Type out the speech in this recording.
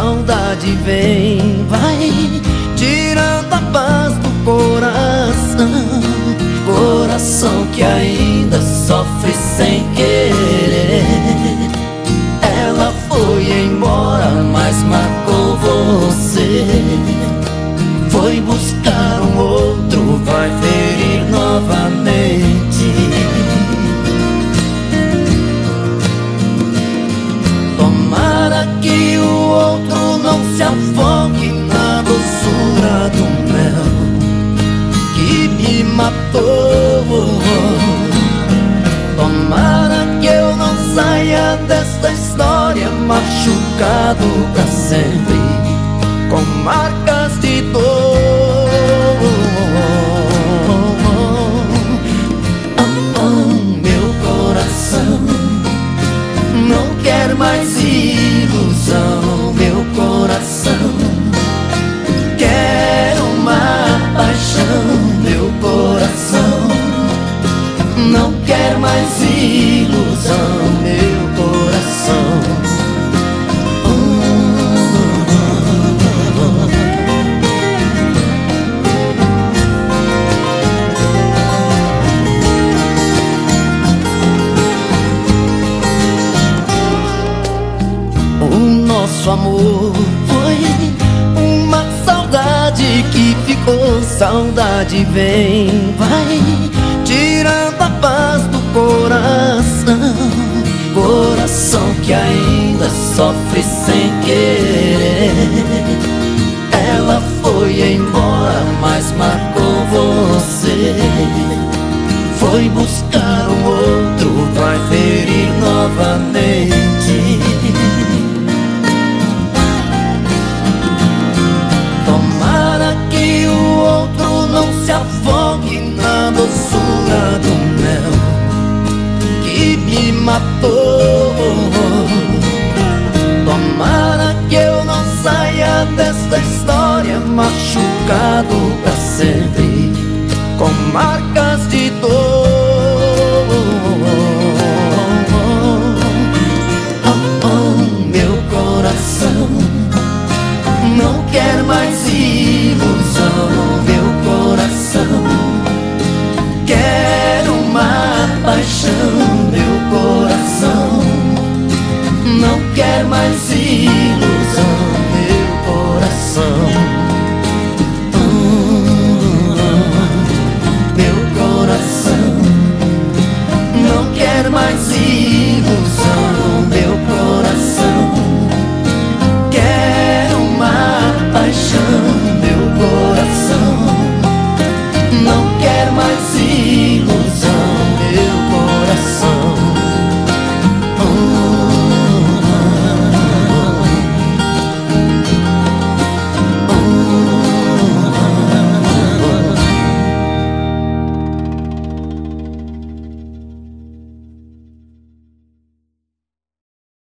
saudade vem, vai matou. Tomara que eu não saia desta história machucado pra sempre, com marcas nosso amor foi uma saudade que ficou. Saudade vem, vai tirando a paz do coração. Coração que ainda sofre sem querer. Ela foi embora, mas marcou você. Foi buscar matou. Tomara que eu não saia desta história machucado pra sempre, com marcas de dor. Meu coração não quer mais ilusão. paixão, meu coração quer mais